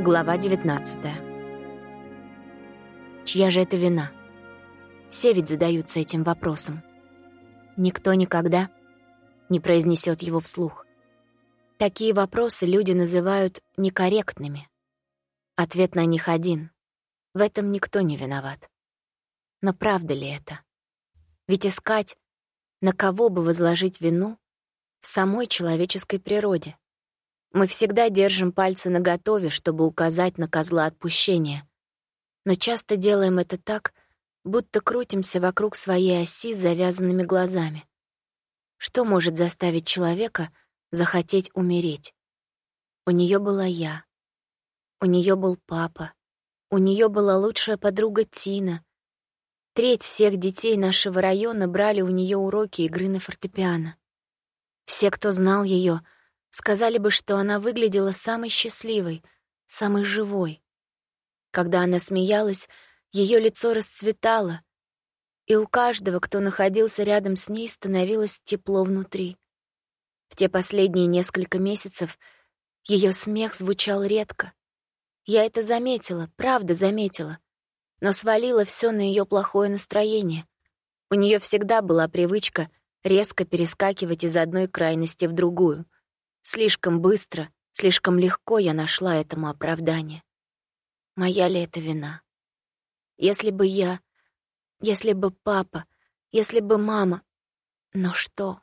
Глава 19 Чья же это вина? Все ведь задаются этим вопросом. Никто никогда не произнесет его вслух. Такие вопросы люди называют некорректными. Ответ на них один. В этом никто не виноват. Но правда ли это? Ведь искать, на кого бы возложить вину, в самой человеческой природе. Мы всегда держим пальцы наготове, чтобы указать на козла отпущения. Но часто делаем это так, будто крутимся вокруг своей оси с завязанными глазами. Что может заставить человека захотеть умереть? У нее была я. У нее был папа. У нее была лучшая подруга Тина. Треть всех детей нашего района брали у нее уроки игры на фортепиано. Все, кто знал ее, сказали бы, что она выглядела самой счастливой, самой живой. Когда она смеялась, ее лицо расцветало, и у каждого, кто находился рядом с ней, становилось тепло внутри. В те последние несколько месяцев ее смех звучал редко. Я это заметила, правда заметила, но свалила все на ее плохое настроение. У нее всегда была привычка резко перескакивать из одной крайности в другую — Слишком быстро, слишком легко я нашла этому оправдание. Моя ли это вина? Если бы я, если бы папа, если бы мама... Но что?